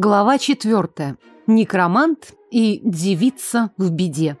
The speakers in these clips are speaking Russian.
Глава четвертая. Некромант и девица в беде.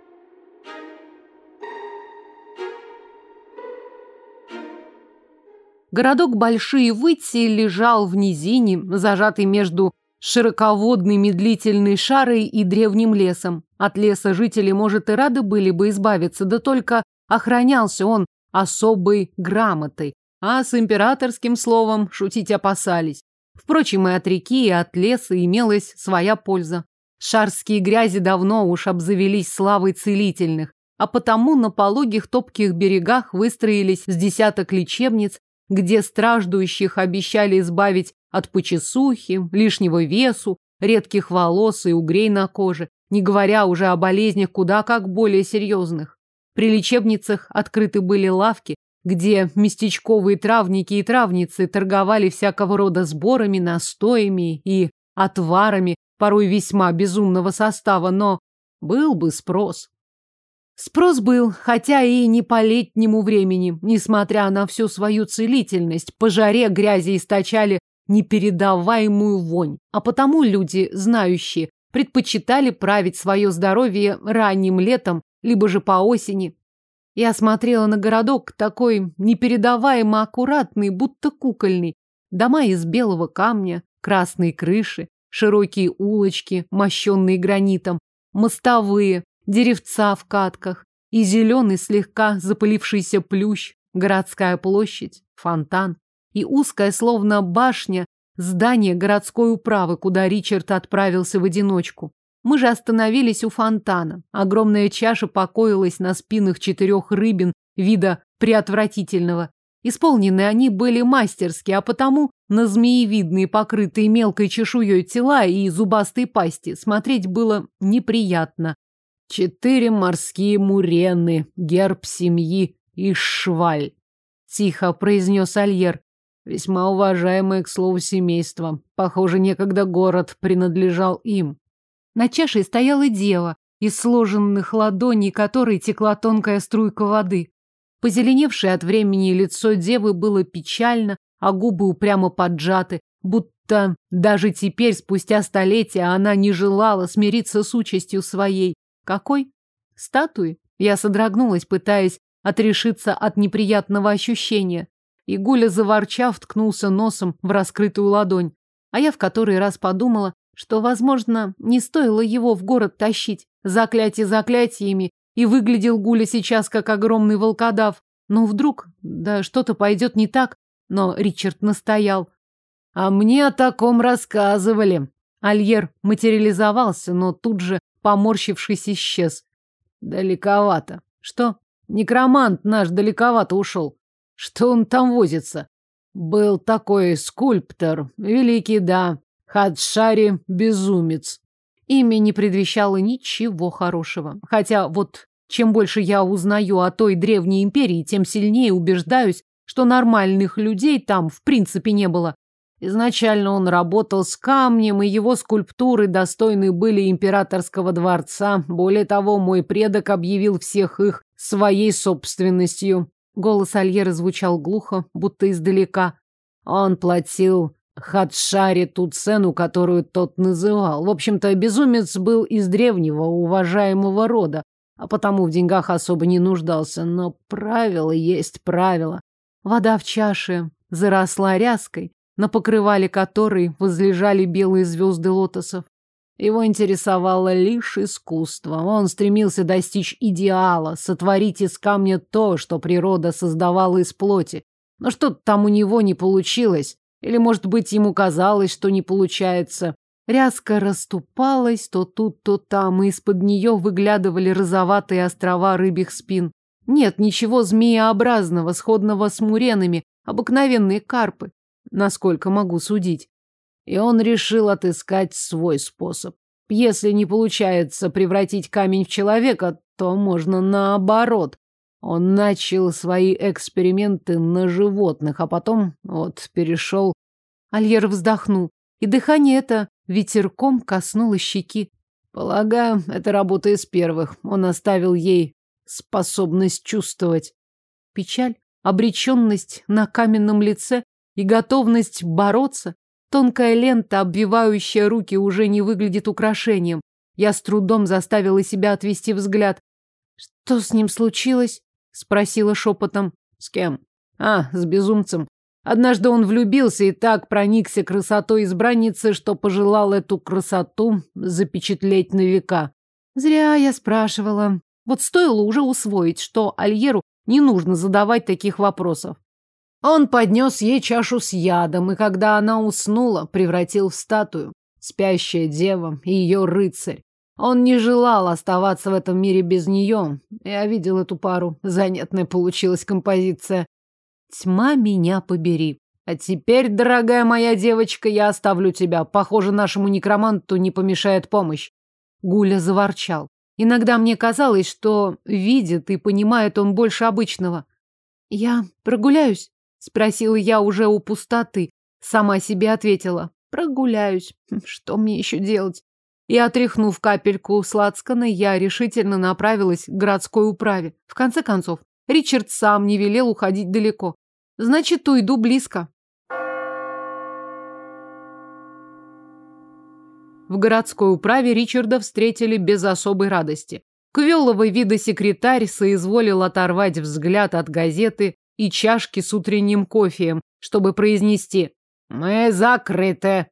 Городок Большие Выти лежал в низине, зажатый между широководной медлительной шарой и древним лесом. От леса жители, может, и рады были бы избавиться, да только охранялся он особой грамотой, а с императорским словом шутить опасались. Впрочем, и от реки, и от леса имелась своя польза. Шарские грязи давно уж обзавелись славой целительных, а потому на пологих топких берегах выстроились с десяток лечебниц, где страждущих обещали избавить от почесухи, лишнего весу, редких волос и угрей на коже, не говоря уже о болезнях куда как более серьезных. При лечебницах открыты были лавки, где местечковые травники и травницы торговали всякого рода сборами, настоями и отварами, порой весьма безумного состава, но был бы спрос. Спрос был, хотя и не по летнему времени, несмотря на всю свою целительность, по жаре грязи источали непередаваемую вонь, а потому люди, знающие, предпочитали править свое здоровье ранним летом, либо же по осени. Я смотрела на городок, такой непередаваемо аккуратный, будто кукольный. Дома из белого камня, красные крыши, широкие улочки, мощенные гранитом, мостовые, деревца в катках и зеленый слегка запылившийся плющ, городская площадь, фонтан и узкая, словно башня, здание городской управы, куда Ричард отправился в одиночку. Мы же остановились у фонтана. Огромная чаша покоилась на спинах четырех рыбин вида приотвратительного. Исполнены они были мастерски, а потому на змеевидные, покрытые мелкой чешуей тела и зубастые пасти смотреть было неприятно. Четыре морские мурены, герб семьи и шваль, тихо произнес Альер. Весьма уважаемое, к слову, семейство. Похоже, некогда город принадлежал им. На чаше стояла дева, из сложенных ладоней которой текла тонкая струйка воды. Позеленевшее от времени лицо девы было печально, а губы упрямо поджаты, будто даже теперь, спустя столетия, она не желала смириться с участью своей. Какой? Статуи? Я содрогнулась, пытаясь отрешиться от неприятного ощущения. И Гуля, заворчав, ткнулся носом в раскрытую ладонь. А я в который раз подумала, что, возможно, не стоило его в город тащить. Заклятие заклятиями, и выглядел Гуля сейчас как огромный волкодав. Но вдруг, да что-то пойдет не так, но Ричард настоял. А мне о таком рассказывали. Альер материализовался, но тут же поморщившись, исчез. Далековато. Что? Некромант наш далековато ушел. Что он там возится? Был такой скульптор. Великий, да. Хадшари Безумец. Имя не предвещало ничего хорошего. Хотя вот чем больше я узнаю о той древней империи, тем сильнее убеждаюсь, что нормальных людей там в принципе не было. Изначально он работал с камнем, и его скульптуры достойны были императорского дворца. Более того, мой предок объявил всех их своей собственностью. Голос Альера звучал глухо, будто издалека. Он платил Хадшаре ту цену, которую тот называл. В общем-то, безумец был из древнего, уважаемого рода, а потому в деньгах особо не нуждался. Но правило есть правило. Вода в чаше заросла ряской, на покрывале которой возлежали белые звезды лотосов. Его интересовало лишь искусство. Он стремился достичь идеала, сотворить из камня то, что природа создавала из плоти. Но что-то там у него не получилось. Или, может быть, ему казалось, что не получается. Ряска расступалась то тут, то там, и из-под нее выглядывали розоватые острова рыбьих спин. Нет ничего змееобразного, сходного с муренами, обыкновенные карпы насколько могу судить. И он решил отыскать свой способ. Если не получается превратить камень в человека, то можно наоборот. Он начал свои эксперименты на животных, а потом вот перешел... Альер вздохнул, и дыхание это ветерком коснулось щеки. Полагаю, это работа из первых. Он оставил ей способность чувствовать. Печаль, обреченность на каменном лице и готовность бороться. Тонкая лента, обвивающая руки, уже не выглядит украшением. Я с трудом заставила себя отвести взгляд. «Что с ним случилось?» — спросила шепотом. «С кем?» «А, с безумцем. Однажды он влюбился и так проникся красотой избранницы, что пожелал эту красоту запечатлеть на века. Зря я спрашивала. Вот стоило уже усвоить, что Альеру не нужно задавать таких вопросов. Он поднес ей чашу с ядом, и когда она уснула, превратил в статую. Спящая дева и ее рыцарь. Он не желал оставаться в этом мире без нее. Я видел эту пару. Занятная получилась композиция. Тьма меня побери. А теперь, дорогая моя девочка, я оставлю тебя. Похоже, нашему некроманту не помешает помощь. Гуля заворчал. Иногда мне казалось, что видит и понимает он больше обычного. Я прогуляюсь? Спросила я уже у пустоты. Сама себе ответила. Прогуляюсь. Что мне еще делать? И, отряхнув капельку сладкана, я решительно направилась к городской управе. В конце концов, Ричард сам не велел уходить далеко. Значит, уйду близко. В городской управе Ричарда встретили без особой радости. Квеловый вида секретарь соизволил оторвать взгляд от газеты и чашки с утренним кофеем, чтобы произнести «Мы закрыты».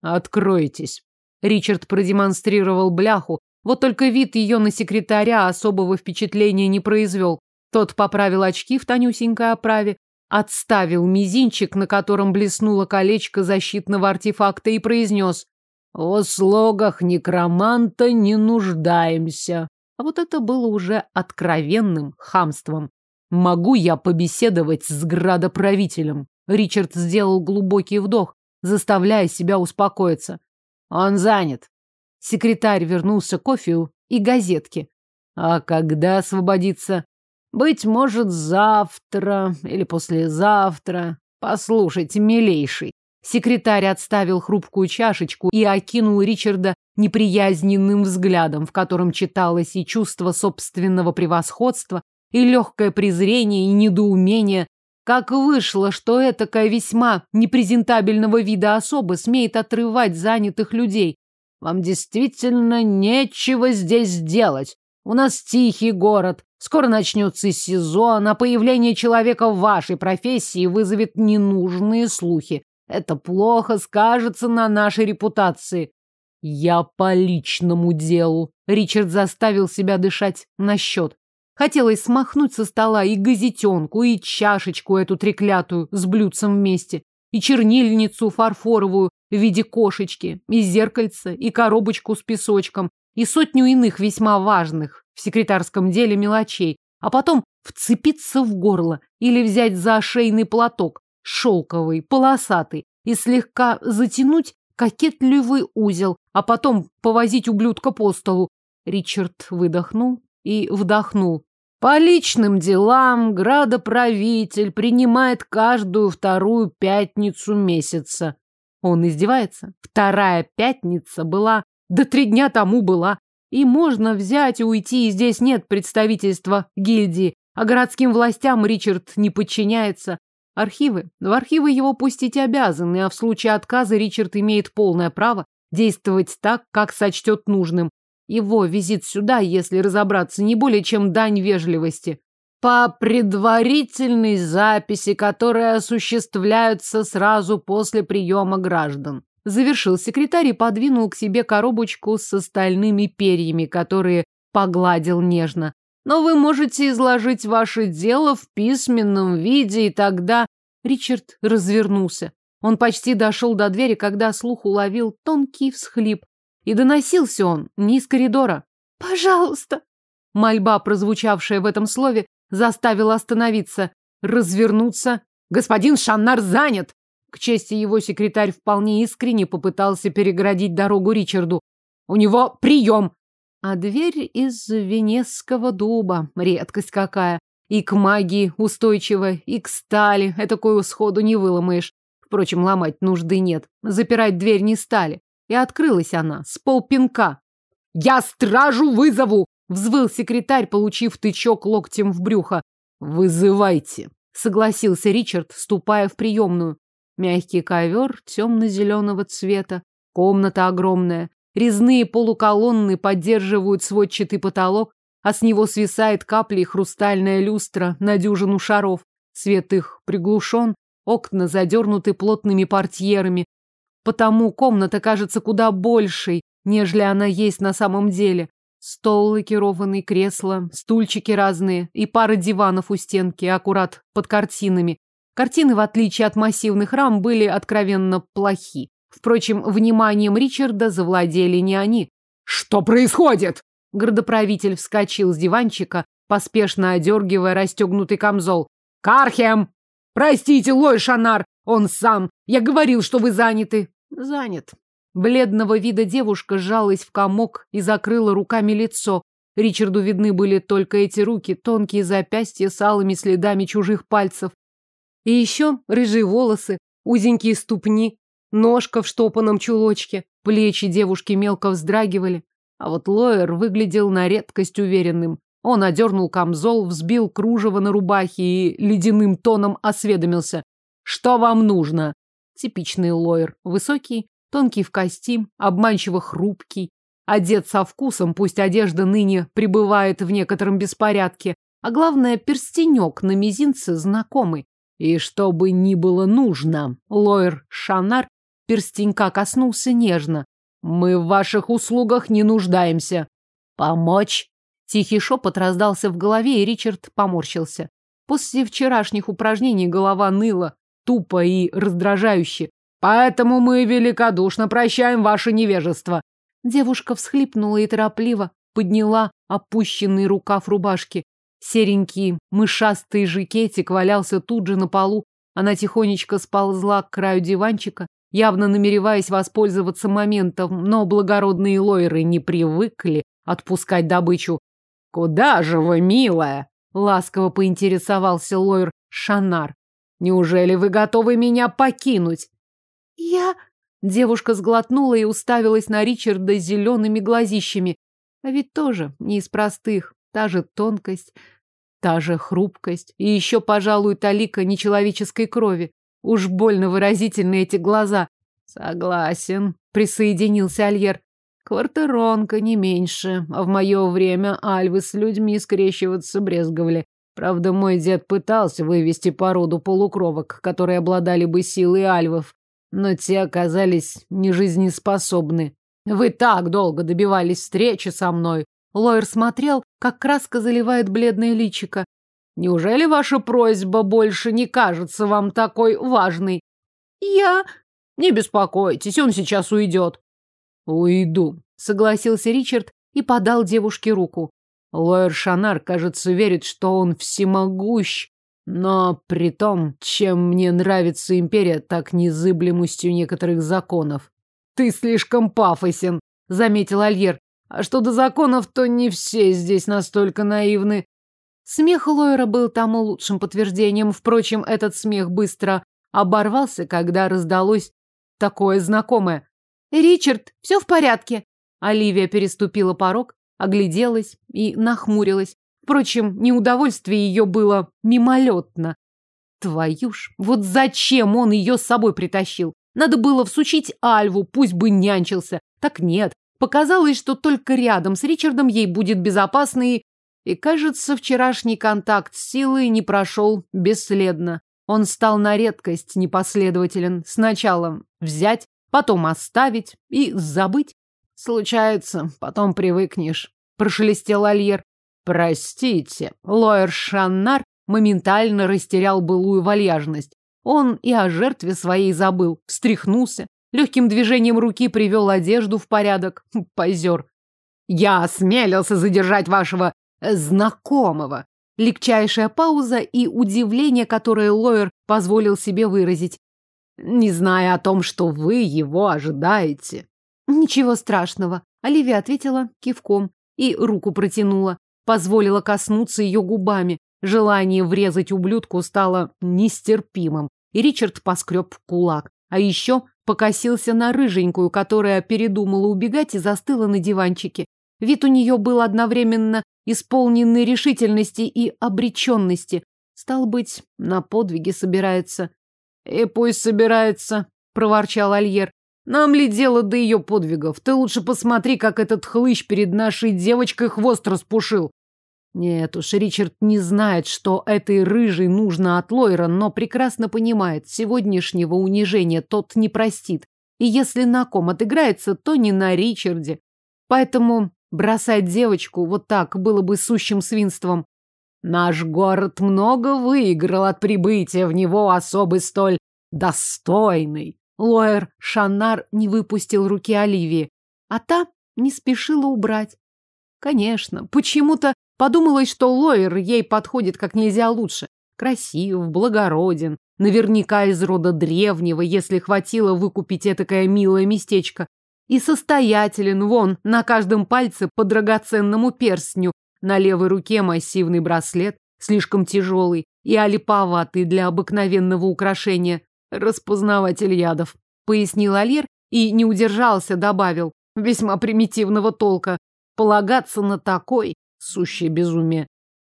«Откройтесь». Ричард продемонстрировал бляху, вот только вид ее на секретаря особого впечатления не произвел. Тот поправил очки в тонюсенькой оправе, отставил мизинчик, на котором блеснуло колечко защитного артефакта, и произнес «В слогах некроманта не нуждаемся». А вот это было уже откровенным хамством. «Могу я побеседовать с градоправителем?» Ричард сделал глубокий вдох, заставляя себя успокоиться. «Он занят». Секретарь вернулся к кофе и газетке. «А когда освободится?» Быть может, завтра или послезавтра. Послушайте, милейший. Секретарь отставил хрупкую чашечку и окинул Ричарда неприязненным взглядом, в котором читалось и чувство собственного превосходства, и легкое презрение, и недоумение. Как вышло, что этакая весьма непрезентабельного вида особа смеет отрывать занятых людей? Вам действительно нечего здесь делать. У нас тихий город, скоро начнется сезон, а появление человека в вашей профессии вызовет ненужные слухи. Это плохо скажется на нашей репутации. Я по личному делу. Ричард заставил себя дышать на счет. Хотелось смахнуть со стола и газетенку, и чашечку эту треклятую с блюдцем вместе, и чернильницу фарфоровую в виде кошечки, и зеркальце, и коробочку с песочком, и сотню иных весьма важных в секретарском деле мелочей, а потом вцепиться в горло или взять за шейный платок, шелковый, полосатый, и слегка затянуть кокетливый узел, а потом повозить ублюдка по столу. Ричард выдохнул и вдохнул. По личным делам градоправитель принимает каждую вторую пятницу месяца. Он издевается. Вторая пятница была да три дня тому была. И можно взять и уйти, и здесь нет представительства гильдии, а городским властям Ричард не подчиняется. Архивы. В архивы его пустить обязаны, а в случае отказа Ричард имеет полное право действовать так, как сочтет нужным. Его визит сюда, если разобраться, не более чем дань вежливости. По предварительной записи, которые осуществляются сразу после приема граждан. Завершил секретарь и подвинул к себе коробочку с остальными перьями, которые погладил нежно. Но вы можете изложить ваше дело в письменном виде, и тогда... Ричард развернулся. Он почти дошел до двери, когда слух уловил тонкий всхлип. И доносился он не из коридора. «Пожалуйста!» Мольба, прозвучавшая в этом слове, заставила остановиться, развернуться. «Господин Шаннар занят!» К чести его секретарь вполне искренне попытался переградить дорогу Ричарду. У него прием! А дверь из венесского дуба, редкость какая. И к магии устойчивая, и к стали, этакую сходу не выломаешь. Впрочем, ломать нужды нет. Запирать дверь не стали. И открылась она с полпинка. «Я стражу вызову!» — взвыл секретарь, получив тычок локтем в брюхо. «Вызывайте!» — согласился Ричард, ступая в приемную. Мягкий ковер темно-зеленого цвета. Комната огромная. Резные полуколонны поддерживают сводчатый потолок, а с него свисает каплей хрустальная люстра на дюжину шаров. Свет их приглушен, окна задернуты плотными портьерами. Потому комната кажется куда большей, нежели она есть на самом деле. Стол лакированный, кресла, стульчики разные и пара диванов у стенки, аккурат под картинами. Картины, в отличие от массивных рам, были откровенно плохи. Впрочем, вниманием Ричарда завладели не они. «Что происходит?» Городоправитель вскочил с диванчика, поспешно одергивая расстегнутый камзол. «Кархем! Простите, Лой Шанар! Он сам! Я говорил, что вы заняты!» «Занят». Бледного вида девушка сжалась в комок и закрыла руками лицо. Ричарду видны были только эти руки, тонкие запястья с алыми следами чужих пальцев. И еще рыжие волосы, узенькие ступни, ножка в штопанном чулочке. Плечи девушки мелко вздрагивали. А вот Лоер выглядел на редкость уверенным. Он одернул камзол, взбил кружево на рубахе и ледяным тоном осведомился. «Что вам нужно?» Типичный Лоер. Высокий, тонкий в костюм, обманчиво хрупкий. Одет со вкусом, пусть одежда ныне пребывает в некотором беспорядке. А главное, перстенек на мизинце знакомый. И что бы ни было нужно, Лоер Шанар перстенька коснулся нежно. Мы в ваших услугах не нуждаемся. Помочь? Тихий шепот раздался в голове, и Ричард поморщился. После вчерашних упражнений голова ныла, тупо и раздражающе. Поэтому мы великодушно прощаем ваше невежество. Девушка всхлипнула и торопливо подняла опущенный рукав рубашки. Серенький мышастый жакетик валялся тут же на полу. Она тихонечко сползла к краю диванчика, явно намереваясь воспользоваться моментом, но благородные лойры не привыкли отпускать добычу. «Куда же вы, милая?» — ласково поинтересовался лойр Шанар. «Неужели вы готовы меня покинуть?» «Я...» — девушка сглотнула и уставилась на Ричарда зелеными глазищами. А ведь тоже не из простых. Та же тонкость, та же хрупкость и еще, пожалуй, талика нечеловеческой крови. Уж больно выразительны эти глаза. Согласен, присоединился Альер. Квартиронка не меньше, а в мое время альвы с людьми скрещиваться брезговали. Правда, мой дед пытался вывести породу полукровок, которые обладали бы силой альвов, но те оказались нежизнеспособны. Вы так долго добивались встречи со мной. Лойер смотрел, как краска заливает бледное личико. Неужели ваша просьба больше не кажется вам такой важной? Я... Не беспокойтесь, он сейчас уйдет. Уйду, согласился Ричард и подал девушке руку. Лоер Шанар, кажется, верит, что он всемогущ, но при том, чем мне нравится империя, так незыблемостью некоторых законов. Ты слишком пафосен, заметил Альер. А что до законов, то не все здесь настолько наивны. Смех Лойера был тому лучшим подтверждением. Впрочем, этот смех быстро оборвался, когда раздалось такое знакомое. «Ричард, все в порядке?» Оливия переступила порог, огляделась и нахмурилась. Впрочем, неудовольствие ее было мимолетно. Твою ж, вот зачем он ее с собой притащил? Надо было всучить Альву, пусть бы нянчился. Так нет, показалось, что только рядом с Ричардом ей будет безопасно и и, кажется, вчерашний контакт с силой не прошел бесследно. Он стал на редкость непоследователен. Сначала взять, потом оставить и забыть. Случается, потом привыкнешь. Прошелестел Альер. Простите, лоер Шаннар моментально растерял былую вальяжность. Он и о жертве своей забыл, встряхнулся, легким движением руки привел одежду в порядок. Позер. Я осмелился задержать вашего знакомого. Легчайшая пауза и удивление, которое Лойер позволил себе выразить. Не зная о том, что вы его ожидаете. Ничего страшного. Оливия ответила кивком и руку протянула. Позволила коснуться ее губами. Желание врезать ублюдку стало нестерпимым. И Ричард поскреб кулак. А еще покосился на рыженькую, которая передумала убегать и застыла на диванчике. Вид у нее был одновременно исполненный решительности и обреченности. Стал быть, на подвиги собирается. И пусть собирается, проворчал Альер. Нам ли дело до ее подвигов? Ты лучше посмотри, как этот хлыщ перед нашей девочкой хвост распушил. Нет уж, Ричард не знает, что этой рыжей нужно от Лойра, но прекрасно понимает, сегодняшнего унижения тот не простит. И если на ком отыграется, то не на Ричарде. Поэтому бросать девочку вот так было бы сущим свинством. Наш город много выиграл от прибытия в него особый столь достойный. Лоэр Шаннар не выпустил руки Оливии, а та не спешила убрать. Конечно, почему-то подумалось, что Лоэр ей подходит как нельзя лучше. Красив, благороден, наверняка из рода древнего, если хватило выкупить этакое милое местечко. И состоятелен, вон, на каждом пальце по драгоценному перстню, на левой руке массивный браслет, слишком тяжелый и олиповатый для обыкновенного украшения. Распознаватель ядов, пояснил Альер и не удержался, добавил, весьма примитивного толка. Полагаться на такой – сущее безумие.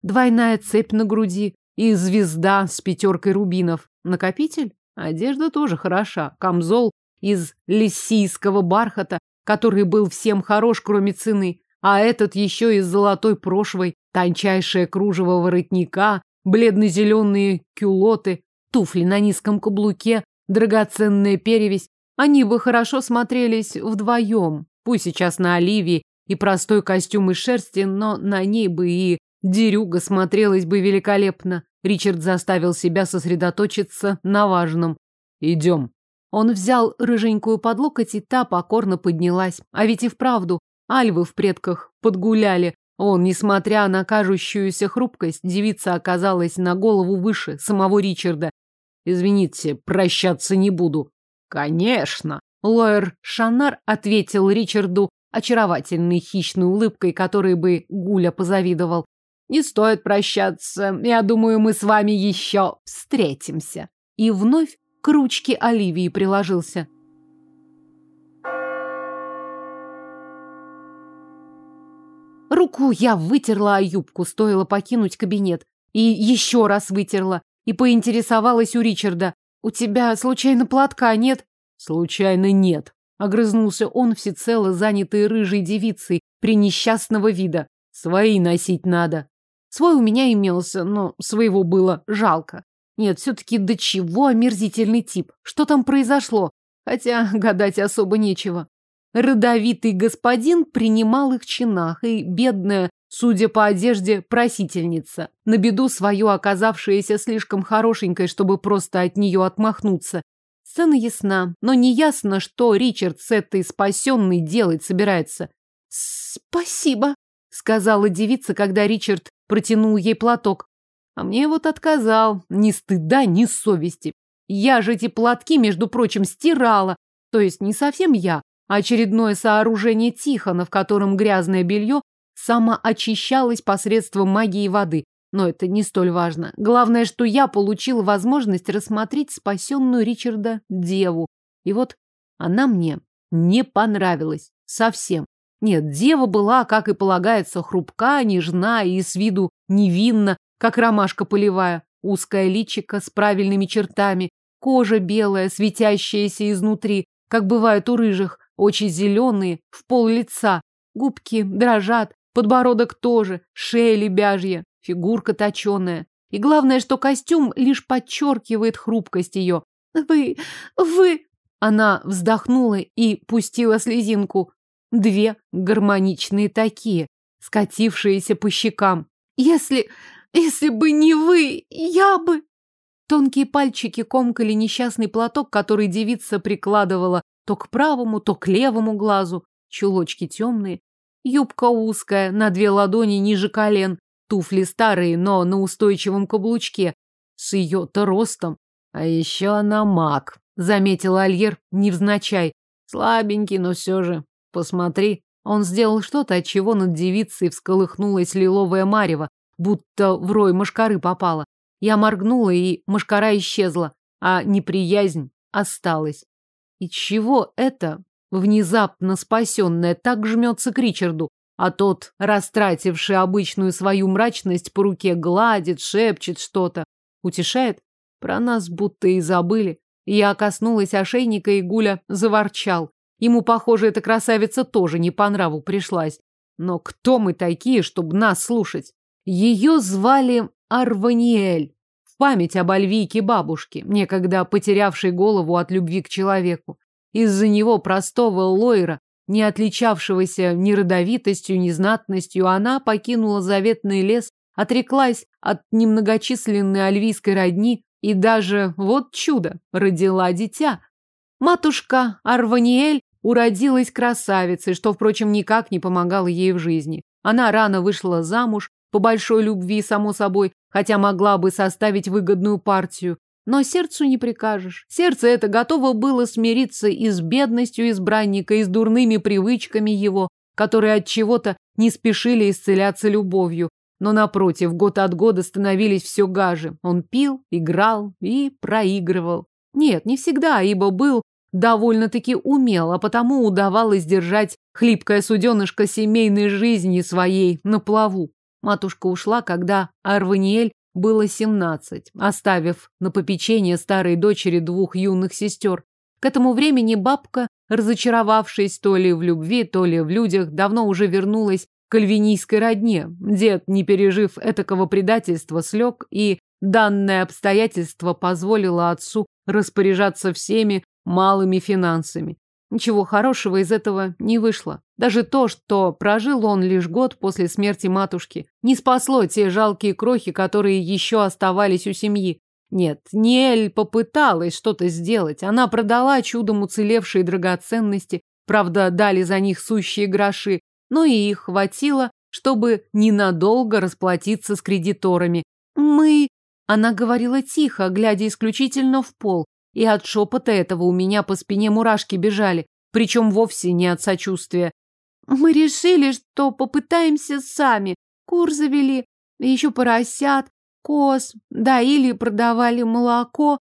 Двойная цепь на груди и звезда с пятеркой рубинов. Накопитель? Одежда тоже хороша. Камзол из лисийского бархата, который был всем хорош, кроме цены. А этот еще и с золотой прошвой, тончайшее кружево воротника, бледно-зеленые кюлоты, туфли на низком каблуке, драгоценная перевесь. Они бы хорошо смотрелись вдвоем. Пусть сейчас на Оливии и простой костюм из шерсти, но на ней бы и дерюга смотрелась бы великолепно. Ричард заставил себя сосредоточиться на важном. «Идем». Он взял рыженькую под локоть, и та покорно поднялась. А ведь и вправду, альвы в предках подгуляли. Он, несмотря на кажущуюся хрупкость, девица оказалась на голову выше самого Ричарда. «Извините, прощаться не буду». «Конечно!» Лоер Шанар ответил Ричарду очаровательной хищной улыбкой, которой бы Гуля позавидовал. Не стоит прощаться. Я думаю, мы с вами еще встретимся. И вновь к ручке Оливии приложился. Руку я вытерла о юбку, стоило покинуть кабинет. И еще раз вытерла. И поинтересовалась у Ричарда. «У тебя, случайно, платка нет?» «Случайно нет», — огрызнулся он, всецело занятый рыжей девицей, при несчастного вида. «Свои носить надо». Свой у меня имелся, но своего было жалко. Нет, все-таки до чего омерзительный тип. Что там произошло? Хотя гадать особо нечего. Родовитый господин принимал их чинах, и бедная, судя по одежде, просительница, на беду свою оказавшаяся слишком хорошенькой, чтобы просто от нее отмахнуться. Сцена ясна, но не ясно, что Ричард с этой спасенной делать собирается. «Спасибо», — сказала девица, когда Ричард протянул ей платок. А мне вот отказал. Ни стыда, ни совести. Я же эти платки, между прочим, стирала. То есть не совсем я, очередное сооружение Тихона, в котором грязное белье самоочищалось посредством магии воды. Но это не столь важно. Главное, что я получила возможность рассмотреть спасенную Ричарда деву. И вот она мне не понравилась. Совсем. Нет, дева была, как и полагается, хрупка, нежна и с виду невинна, как ромашка полевая. Узкое личико с правильными чертами, кожа белая, светящаяся изнутри, как бывает у рыжих, очи зеленые, в пол лица, губки дрожат, подбородок тоже, шея лебяжья, фигурка точеная. И главное, что костюм лишь подчеркивает хрупкость ее. «Вы... вы...» Она вздохнула и пустила слезинку. Две гармоничные такие, скатившиеся по щекам. Если... если бы не вы, я бы... Тонкие пальчики комкали несчастный платок, который девица прикладывала то к правому, то к левому глазу. Чулочки темные, юбка узкая, на две ладони ниже колен, туфли старые, но на устойчивом каблучке, с ее-то ростом. А еще она маг, заметил Альер невзначай. Слабенький, но все же Посмотри. Он сделал что-то, от чего над девицей всколыхнулась лиловая марево, будто в рой мошкары попала. Я моргнула, и мошкара исчезла, а неприязнь осталась. И чего это, внезапно спасенное, так жмется к Ричарду, а тот, растративший обычную свою мрачность, по руке гладит, шепчет что-то. Утешает? Про нас будто и забыли. Я коснулась ошейника, и Гуля заворчал. Ему, похоже, эта красавица тоже не по нраву пришлась. Но кто мы такие, чтобы нас слушать? Ее звали Арваниэль. Память об Альвийке бабушке, некогда потерявшей голову от любви к человеку. Из-за него простого Лойра, не отличавшегося ни родовитостью, ни знатностью, она покинула заветный лес, отреклась от немногочисленной альвийской родни и даже, вот чудо, родила дитя. Матушка Арваниэль уродилась красавицей, что, впрочем, никак не помогало ей в жизни. Она рано вышла замуж, по большой любви, само собой, хотя могла бы составить выгодную партию. Но сердцу не прикажешь. Сердце это готово было смириться и с бедностью избранника, и с дурными привычками его, которые от чего-то не спешили исцеляться любовью. Но, напротив, год от года становились все гаже. Он пил, играл и проигрывал. Нет, не всегда, ибо был довольно-таки умел, а потому удавалось держать хлипкое суденышко семейной жизни своей на плаву. Матушка ушла, когда Арваниэль было семнадцать, оставив на попечение старой дочери двух юных сестер. К этому времени бабка, разочаровавшись то ли в любви, то ли в людях, давно уже вернулась к альвинийской родне. Дед, не пережив этакого предательства, слег, и данное обстоятельство позволило отцу распоряжаться всеми малыми финансами. Ничего хорошего из этого не вышло. Даже то, что прожил он лишь год после смерти матушки, не спасло те жалкие крохи, которые еще оставались у семьи. Нет, Ниэль попыталась что-то сделать. Она продала чудом уцелевшие драгоценности, правда, дали за них сущие гроши, но и их хватило, чтобы ненадолго расплатиться с кредиторами. Мы... Она говорила тихо, глядя исключительно в пол, и от шепота этого у меня по спине мурашки бежали, причем вовсе не от сочувствия. Мы решили, что попытаемся сами. Кур завели, еще поросят, коз, да или продавали молоко.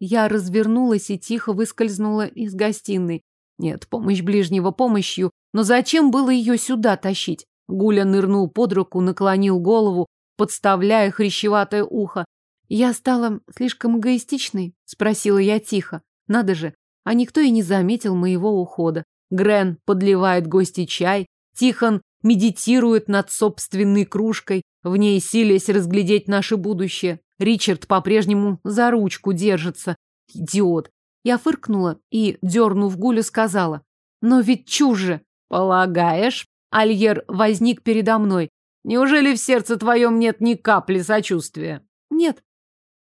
Я развернулась и тихо выскользнула из гостиной. Нет, помощь ближнего помощью, но зачем было ее сюда тащить? Гуля нырнул под руку, наклонил голову, подставляя хрящеватое ухо. Я стала слишком эгоистичной? Спросила я тихо. Надо же, а никто и не заметил моего ухода. Грен подливает гости чай, Тихон медитирует над собственной кружкой, в ней силясь разглядеть наше будущее. Ричард по-прежнему за ручку держится. Идиот. Я фыркнула и, дернув Гулю, сказала. Но ведь чуже. Полагаешь? Альер возник передо мной. Неужели в сердце твоем нет ни капли сочувствия? Нет,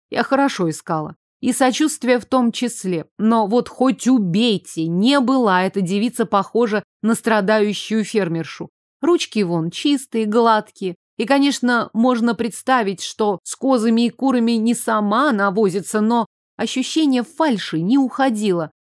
я хорошо искала. И сочувствие в том числе. Но вот хоть убейте, не была эта девица похожа на страдающую фермершу. Ручки вон чистые, гладкие. И, конечно, можно представить, что с козами и курами не сама она возится, но ощущение фальши не уходило.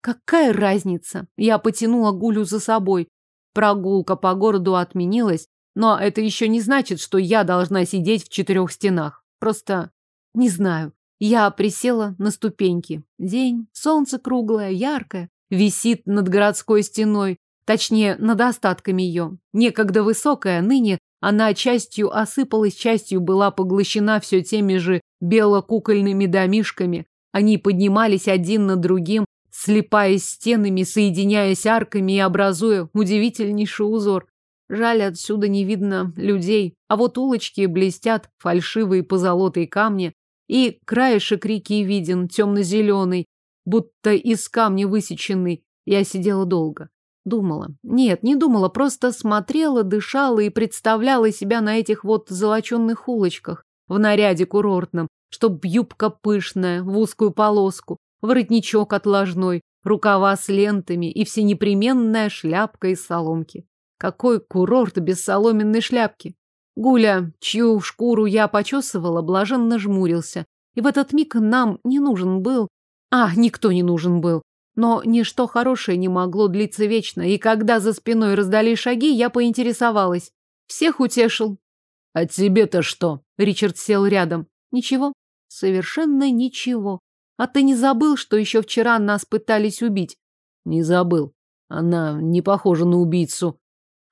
Какая разница? Я потянула Гулю за собой. Прогулка по городу отменилась, но это еще не значит, что я должна сидеть в четырех стенах. Просто не знаю. Я присела на ступеньки. День, солнце круглое, яркое, висит над городской стеной, точнее, над остатками ее. Некогда высокая, ныне она частью осыпалась, частью была поглощена все теми же белокукольными домишками. Они поднимались один над другим, слипаясь стенами, соединяясь арками и образуя удивительнейший узор. Жаль, отсюда не видно людей, а вот улочки блестят, фальшивые позолотые камни, и краешек реки виден, темно-зеленый, будто из камня высеченный. Я сидела долго. Думала. Нет, не думала, просто смотрела, дышала и представляла себя на этих вот золоченных улочках, в наряде курортном, чтоб юбка пышная, в узкую полоску, воротничок отложной, рукава с лентами и всенепременная шляпка из соломки. Какой курорт без соломенной шляпки? Гуля, чью шкуру я почесывала, блаженно жмурился. И в этот миг нам не нужен был... А, никто не нужен был. Но ничто хорошее не могло длиться вечно, и когда за спиной раздались шаги, я поинтересовалась. Всех утешил. «А тебе-то что?» Ричард сел рядом. «Ничего. Совершенно ничего. А ты не забыл, что еще вчера нас пытались убить?» «Не забыл. Она не похожа на убийцу».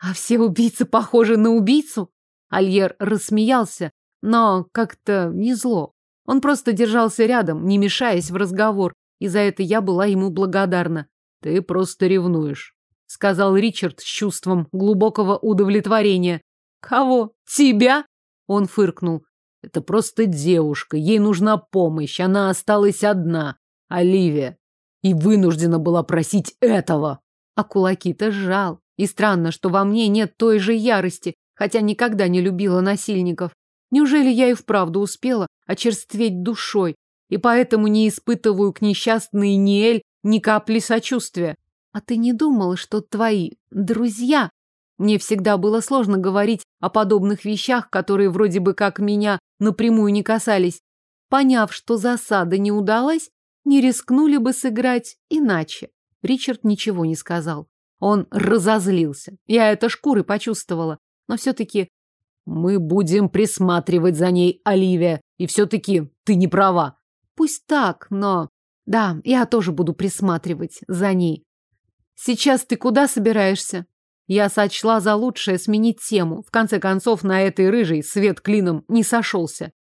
«А все убийцы похожи на убийцу?» Альер рассмеялся, но как-то не зло. Он просто держался рядом, не мешаясь в разговор, и за это я была ему благодарна. Ты просто ревнуешь, сказал Ричард с чувством глубокого удовлетворения. Кого? Тебя? Он фыркнул. Это просто девушка, ей нужна помощь, она осталась одна, Оливия, и вынуждена была просить этого. А кулаки-то сжал. И странно, что во мне нет той же ярости, хотя никогда не любила насильников. Неужели я и вправду успела очерстветь душой, и поэтому не испытываю к несчастной Ниэль ни капли сочувствия? А ты не думала, что твои друзья... Мне всегда было сложно говорить о подобных вещах, которые вроде бы как меня напрямую не касались. Поняв, что засада не удалась, не рискнули бы сыграть иначе. Ричард ничего не сказал. Он разозлился. Я это шкуры почувствовала. Но все-таки мы будем присматривать за ней, Оливия. И все-таки ты не права. Пусть так, но... Да, я тоже буду присматривать за ней. Сейчас ты куда собираешься? Я сочла за лучшее сменить тему. В конце концов, на этой рыжей свет клином не сошелся.